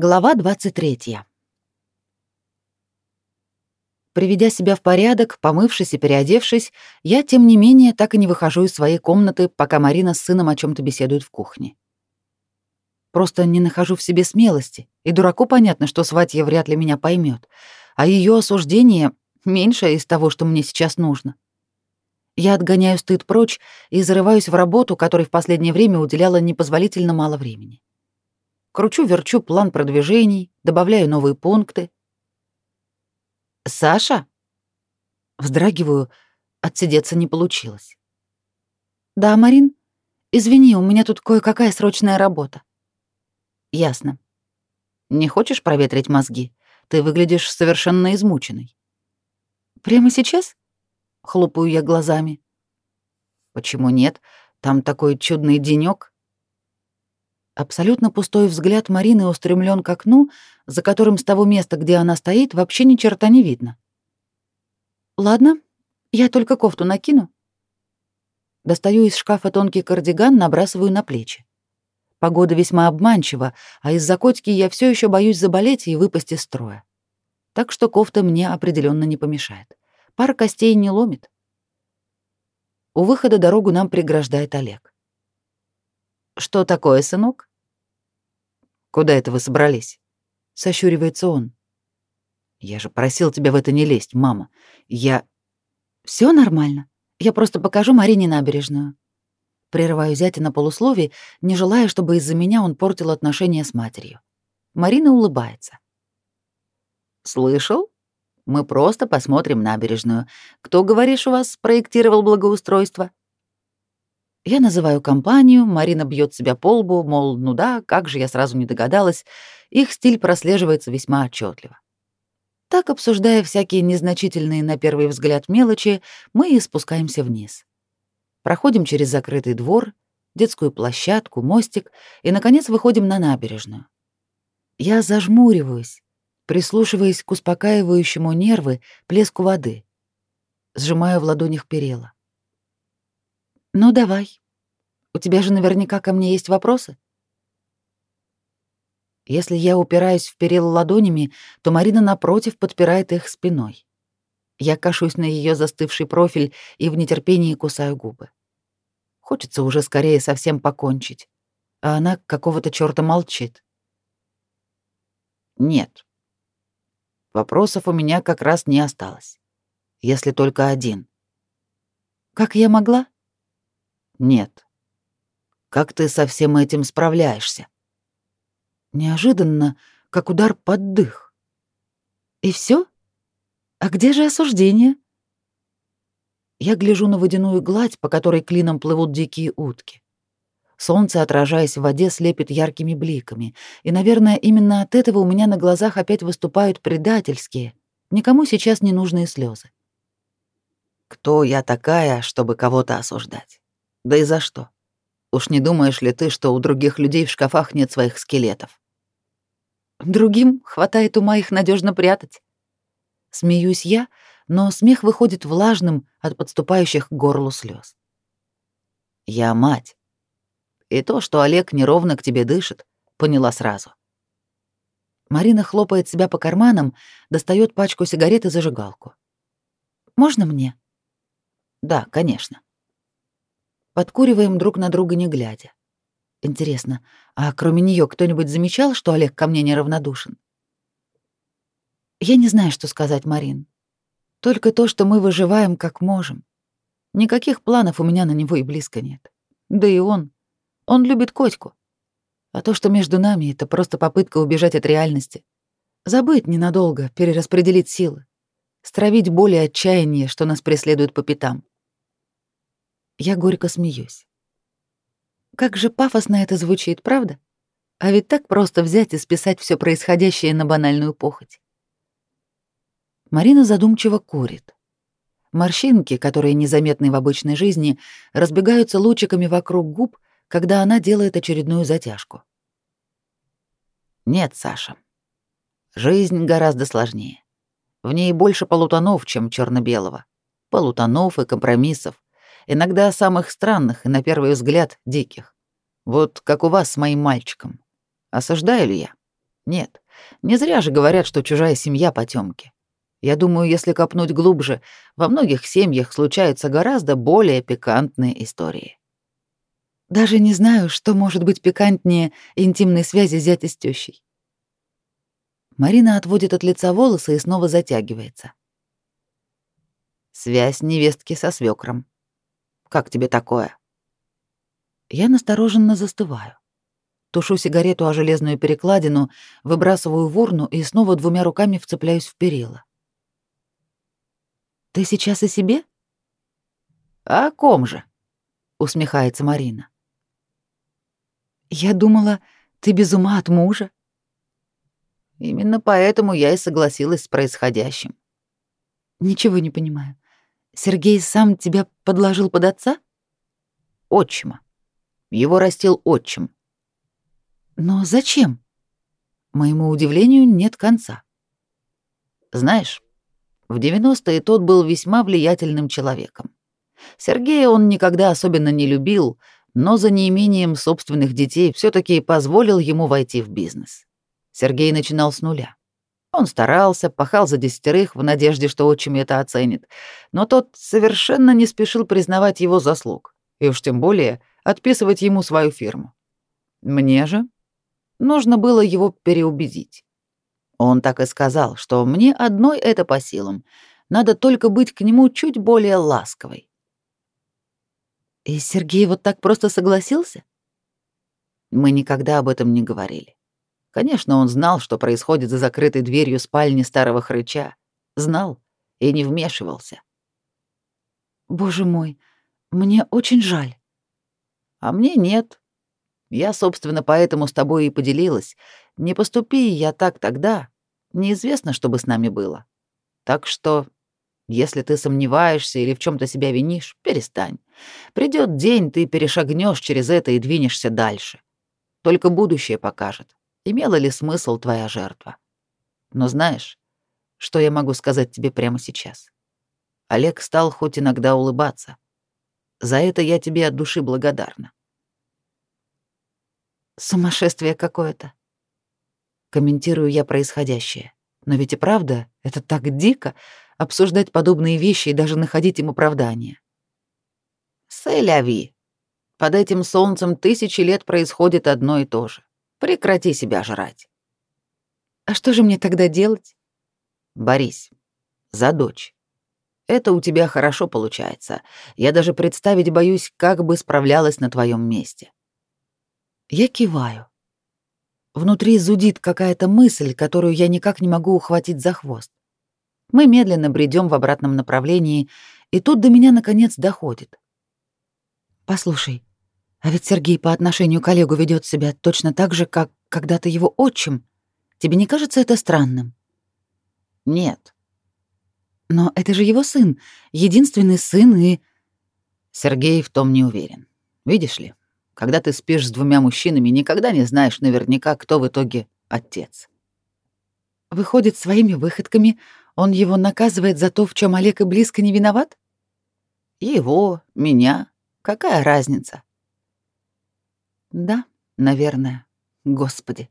Глава 23. Приведя себя в порядок, помывшись и переодевшись, я, тем не менее, так и не выхожу из своей комнаты, пока Марина с сыном о чем то беседует в кухне. Просто не нахожу в себе смелости, и дураку понятно, что сватья вряд ли меня поймет, а ее осуждение меньше из того, что мне сейчас нужно. Я отгоняю стыд прочь и зарываюсь в работу, которой в последнее время уделяла непозволительно мало времени. Кручу-верчу план продвижений, добавляю новые пункты. «Саша?» Вздрагиваю, отсидеться не получилось. «Да, Марин? Извини, у меня тут кое-какая срочная работа». «Ясно. Не хочешь проветрить мозги? Ты выглядишь совершенно измученной». «Прямо сейчас?» — хлопаю я глазами. «Почему нет? Там такой чудный денёк. Абсолютно пустой взгляд Марины устремлен к окну, за которым с того места, где она стоит, вообще ни черта не видно. «Ладно, я только кофту накину». Достаю из шкафа тонкий кардиган, набрасываю на плечи. Погода весьма обманчива, а из-за котики я все еще боюсь заболеть и выпасть из строя. Так что кофта мне определенно не помешает. Пара костей не ломит. У выхода дорогу нам преграждает Олег. «Что такое, сынок?» Куда это вы собрались? Сощуривается он. Я же просил тебя в это не лезть, мама. Я... Все нормально. Я просто покажу Марине набережную. Прерываю зятя на полусловие, не желая, чтобы из-за меня он портил отношения с матерью. Марина улыбается. «Слышал? Мы просто посмотрим набережную. Кто, говоришь, у вас проектировал благоустройство?» Я называю компанию, Марина бьет себя по лбу, мол, ну да, как же я сразу не догадалась, их стиль прослеживается весьма отчетливо. Так, обсуждая всякие незначительные на первый взгляд мелочи, мы и спускаемся вниз. Проходим через закрытый двор, детскую площадку, мостик и, наконец, выходим на набережную. Я зажмуриваюсь, прислушиваясь к успокаивающему нервы плеску воды. Сжимаю в ладонях перила. Ну давай. У тебя же наверняка ко мне есть вопросы. Если я упираюсь в перила ладонями, то Марина напротив подпирает их спиной. Я кашусь на ее застывший профиль и в нетерпении кусаю губы. Хочется уже скорее совсем покончить, а она какого-то чёрта молчит. Нет. Вопросов у меня как раз не осталось. Если только один. Как я могла? Нет. Как ты со всем этим справляешься? Неожиданно, как удар под дых. И все? А где же осуждение? Я гляжу на водяную гладь, по которой клином плывут дикие утки. Солнце, отражаясь в воде, слепит яркими бликами, и, наверное, именно от этого у меня на глазах опять выступают предательские, никому сейчас не нужные слезы. Кто я такая, чтобы кого-то осуждать? Да и за что? Уж не думаешь ли ты, что у других людей в шкафах нет своих скелетов? Другим хватает ума их надежно прятать. Смеюсь я, но смех выходит влажным от подступающих к горлу слез. Я мать. И то, что Олег неровно к тебе дышит, поняла сразу. Марина хлопает себя по карманам, достает пачку сигарет и зажигалку. «Можно мне?» «Да, конечно». Подкуриваем друг на друга не глядя. Интересно, а кроме нее кто-нибудь замечал, что Олег ко мне неравнодушен? Я не знаю, что сказать, Марин. Только то, что мы выживаем как можем. Никаких планов у меня на него и близко нет. Да и он. Он любит Котьку. А то, что между нами, это просто попытка убежать от реальности. Забыть ненадолго, перераспределить силы. Стравить боль и отчаяние, что нас преследует по пятам. Я горько смеюсь. Как же пафосно это звучит, правда? А ведь так просто взять и списать все происходящее на банальную похоть. Марина задумчиво курит. Морщинки, которые незаметны в обычной жизни, разбегаются лучиками вокруг губ, когда она делает очередную затяжку. Нет, Саша. Жизнь гораздо сложнее. В ней больше полутонов, чем черно белого Полутонов и компромиссов, иногда самых странных и, на первый взгляд, диких. Вот как у вас с моим мальчиком. Осуждаю ли я? Нет, не зря же говорят, что чужая семья потемки. Я думаю, если копнуть глубже, во многих семьях случаются гораздо более пикантные истории. Даже не знаю, что может быть пикантнее интимной связи зятя с тещей. Марина отводит от лица волосы и снова затягивается. Связь невестки со свекром. Как тебе такое? Я настороженно застываю. Тушу сигарету о железную перекладину, выбрасываю в урну и снова двумя руками вцепляюсь в перила. Ты сейчас о себе? А о ком же? усмехается Марина. Я думала, ты без ума от мужа. Именно поэтому я и согласилась с происходящим. Ничего не понимаю. Сергей сам тебя подложил под отца? Отчима. Его растил отчим. Но зачем? Моему удивлению нет конца. Знаешь, в 90-е тот был весьма влиятельным человеком. Сергея он никогда особенно не любил, но за неимением собственных детей все таки позволил ему войти в бизнес. Сергей начинал с нуля. Он старался, пахал за десятерых в надежде, что отчим это оценит, но тот совершенно не спешил признавать его заслуг, и уж тем более отписывать ему свою фирму. Мне же нужно было его переубедить. Он так и сказал, что мне одной это по силам, надо только быть к нему чуть более ласковой. И Сергей вот так просто согласился? Мы никогда об этом не говорили. Конечно, он знал, что происходит за закрытой дверью спальни старого хрыча. Знал и не вмешивался. Боже мой, мне очень жаль. А мне нет. Я, собственно, поэтому с тобой и поделилась. Не поступи я так тогда, неизвестно, что бы с нами было. Так что, если ты сомневаешься или в чем то себя винишь, перестань. Придет день, ты перешагнешь через это и двинешься дальше. Только будущее покажет, имела ли смысл твоя жертва. Но знаешь, что я могу сказать тебе прямо сейчас? Олег стал хоть иногда улыбаться. За это я тебе от души благодарна. Сумасшествие какое-то. Комментирую я происходящее. Но ведь и правда, это так дико обсуждать подобные вещи и даже находить им оправдание. Сэляви. Под этим солнцем тысячи лет происходит одно и то же. Прекрати себя жрать. А что же мне тогда делать? Борись. За дочь. Это у тебя хорошо получается. Я даже представить боюсь, как бы справлялась на твоем месте. Я киваю. Внутри зудит какая-то мысль, которую я никак не могу ухватить за хвост. Мы медленно бредем в обратном направлении, и тут до меня наконец доходит. Послушай, а ведь Сергей по отношению к Олегу ведет себя точно так же, как когда-то его отчим. Тебе не кажется это странным? Нет. Но это же его сын, единственный сын и... Сергей в том не уверен. Видишь ли, когда ты спишь с двумя мужчинами, никогда не знаешь наверняка, кто в итоге отец. Выходит, своими выходками он его наказывает за то, в чем Олег и близко не виноват? Его, меня. Какая разница? Да, наверное. Господи.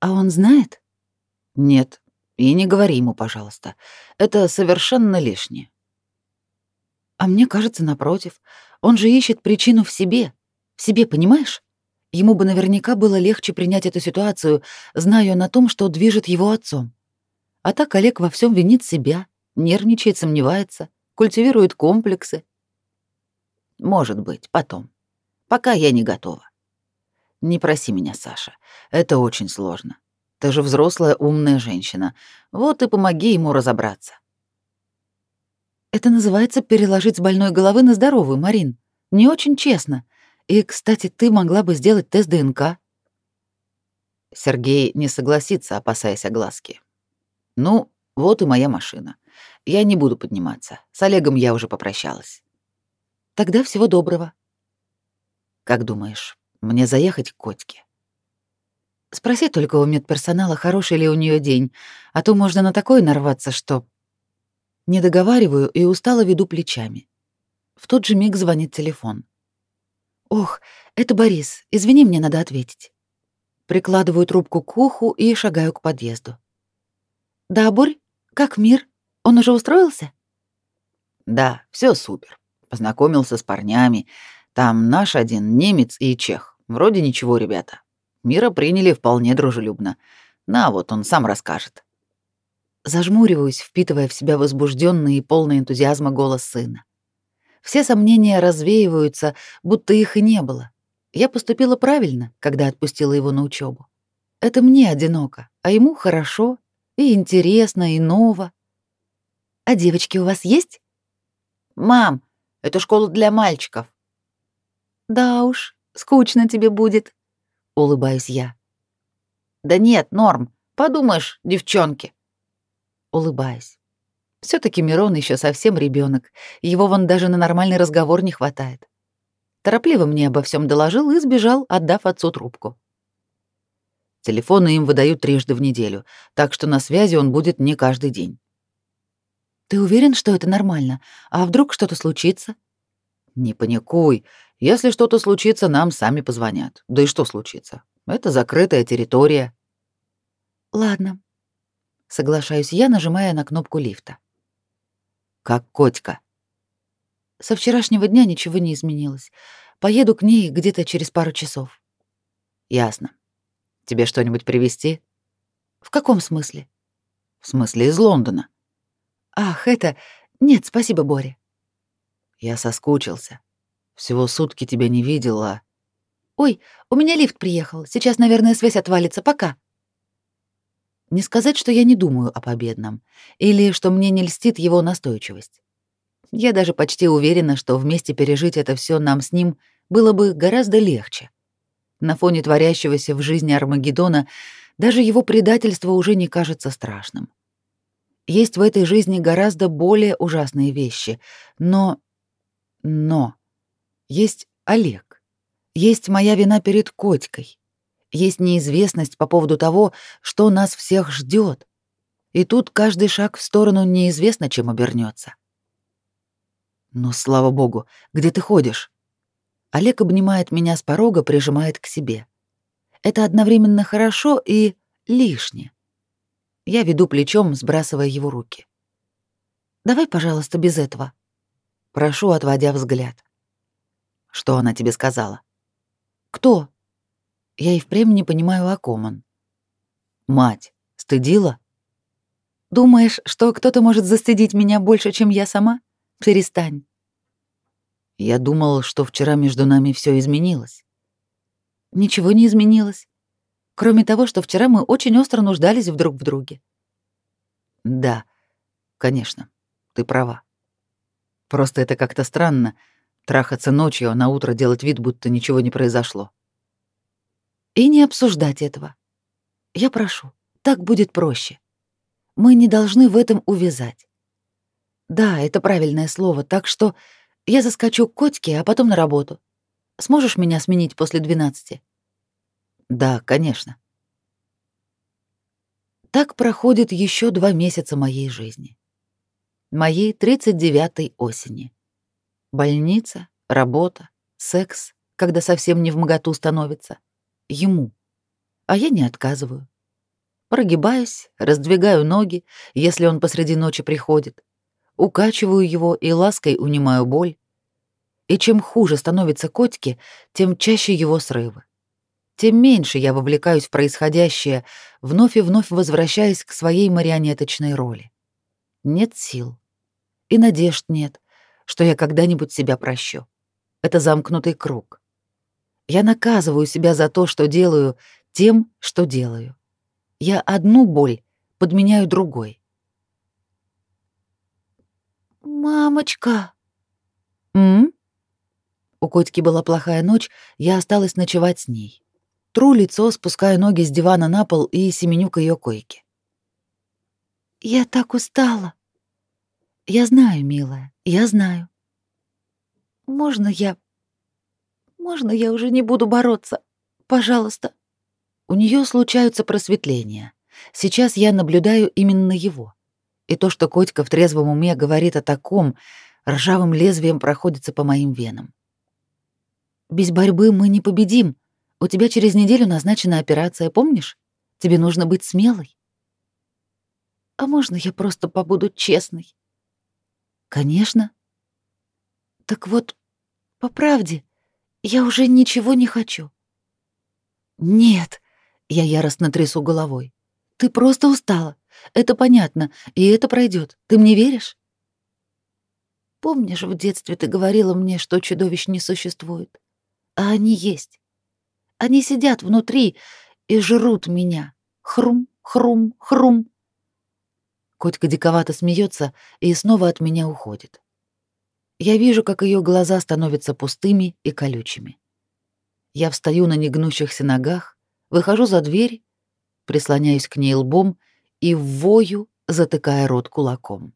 А он знает? Нет. И не говори ему, пожалуйста. Это совершенно лишнее. А мне кажется, напротив, он же ищет причину в себе. В себе, понимаешь? Ему бы наверняка было легче принять эту ситуацию, зная на том, что движет его отцом. А так Олег во всем винит себя, нервничает, сомневается, культивирует комплексы. Может быть, потом. Пока я не готова. Не проси меня, Саша. Это очень сложно. Ты же взрослая умная женщина. Вот и помоги ему разобраться. Это называется переложить с больной головы на здоровую, Марин. Не очень честно. И, кстати, ты могла бы сделать тест ДНК. Сергей не согласится, опасаясь огласки. Ну, вот и моя машина. Я не буду подниматься. С Олегом я уже попрощалась. Тогда всего доброго. Как думаешь, мне заехать к Котьке? Спроси только у медперсонала, хороший ли у нее день, а то можно на такое нарваться, что не договариваю и устало веду плечами. В тот же миг звонит телефон. «Ох, это Борис. Извини, мне надо ответить». Прикладываю трубку к уху и шагаю к подъезду. «Да, Борь, как мир? Он уже устроился?» «Да, все супер. Познакомился с парнями. Там наш один немец и чех. Вроде ничего, ребята. Мира приняли вполне дружелюбно. На, вот он сам расскажет». Зажмуриваюсь, впитывая в себя возбужденный и полный энтузиазма голос сына. Все сомнения развеиваются, будто их и не было. Я поступила правильно, когда отпустила его на учебу. Это мне одиноко, а ему хорошо и интересно, и ново. А девочки у вас есть? Мам, это школа для мальчиков. Да уж, скучно тебе будет, улыбаюсь я. Да нет, норм. Подумаешь, девчонки улыбаясь. все таки Мирон еще совсем ребенок, его вон даже на нормальный разговор не хватает. Торопливо мне обо всем доложил и сбежал, отдав отцу трубку. Телефоны им выдают трижды в неделю, так что на связи он будет не каждый день. Ты уверен, что это нормально? А вдруг что-то случится? Не паникуй. Если что-то случится, нам сами позвонят. Да и что случится? Это закрытая территория. Ладно, Соглашаюсь я, нажимая на кнопку лифта. Как котика. Со вчерашнего дня ничего не изменилось. Поеду к ней где-то через пару часов. Ясно. Тебе что-нибудь привезти? В каком смысле? В смысле из Лондона. Ах, это... Нет, спасибо, Боря. Я соскучился. Всего сутки тебя не видела. Ой, у меня лифт приехал. Сейчас, наверное, связь отвалится. Пока. Не сказать, что я не думаю о победном, или что мне не льстит его настойчивость. Я даже почти уверена, что вместе пережить это все нам с ним было бы гораздо легче. На фоне творящегося в жизни Армагеддона даже его предательство уже не кажется страшным. Есть в этой жизни гораздо более ужасные вещи, но... Но... Есть Олег. Есть моя вина перед Котькой. Есть неизвестность по поводу того, что нас всех ждет. И тут каждый шаг в сторону неизвестно, чем обернется. Ну, слава богу, где ты ходишь? Олег обнимает меня с порога, прижимает к себе. Это одновременно хорошо и лишнее. Я веду плечом, сбрасывая его руки. Давай, пожалуйста, без этого. Прошу, отводя взгляд. Что она тебе сказала? Кто? Я и впрямь не понимаю, о ком он. Мать, стыдила? Думаешь, что кто-то может застыдить меня больше, чем я сама? Перестань. Я думал, что вчера между нами все изменилось. Ничего не изменилось. Кроме того, что вчера мы очень остро нуждались в друг в друге. Да, конечно, ты права. Просто это как-то странно — трахаться ночью, а на утро делать вид, будто ничего не произошло. И не обсуждать этого. Я прошу, так будет проще. Мы не должны в этом увязать. Да, это правильное слово, так что я заскочу к котике, а потом на работу. Сможешь меня сменить после двенадцати? Да, конечно. Так проходит еще два месяца моей жизни. Моей тридцать девятой осени. Больница, работа, секс, когда совсем не в моготу становится ему, а я не отказываю. Прогибаюсь, раздвигаю ноги, если он посреди ночи приходит, укачиваю его и лаской унимаю боль. И чем хуже становится котике, тем чаще его срывы. Тем меньше я вовлекаюсь в происходящее, вновь и вновь возвращаясь к своей марионеточной роли. Нет сил. И надежд нет, что я когда-нибудь себя прощу. Это замкнутый круг. Я наказываю себя за то, что делаю, тем, что делаю. Я одну боль подменяю другой. «Мамочка!» «М?» У котики была плохая ночь, я осталась ночевать с ней. Тру лицо, спускаю ноги с дивана на пол и семеню к ее койке. «Я так устала!» «Я знаю, милая, я знаю. Можно я можно я уже не буду бороться? Пожалуйста. У нее случаются просветления. Сейчас я наблюдаю именно его. И то, что Котька в трезвом уме говорит о таком, ржавым лезвием проходится по моим венам. Без борьбы мы не победим. У тебя через неделю назначена операция, помнишь? Тебе нужно быть смелой. А можно я просто побуду честной? Конечно. Так вот, по правде, я уже ничего не хочу. Нет, я яростно трясу головой. Ты просто устала. Это понятно, и это пройдет. Ты мне веришь? Помнишь, в детстве ты говорила мне, что чудовищ не существует? А они есть. Они сидят внутри и жрут меня. Хрум, хрум, хрум. Котька диковато смеется и снова от меня уходит. Я вижу, как ее глаза становятся пустыми и колючими. Я встаю на негнущихся ногах, выхожу за дверь, прислоняюсь к ней лбом и вою, затыкая рот кулаком.